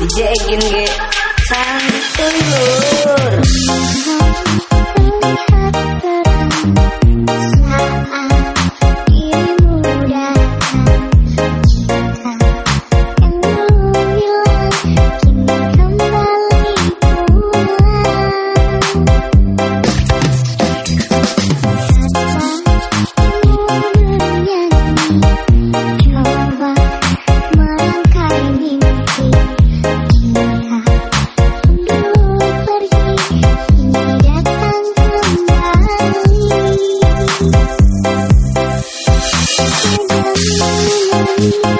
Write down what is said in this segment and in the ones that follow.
Jekin ge santuy lur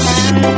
Thank you.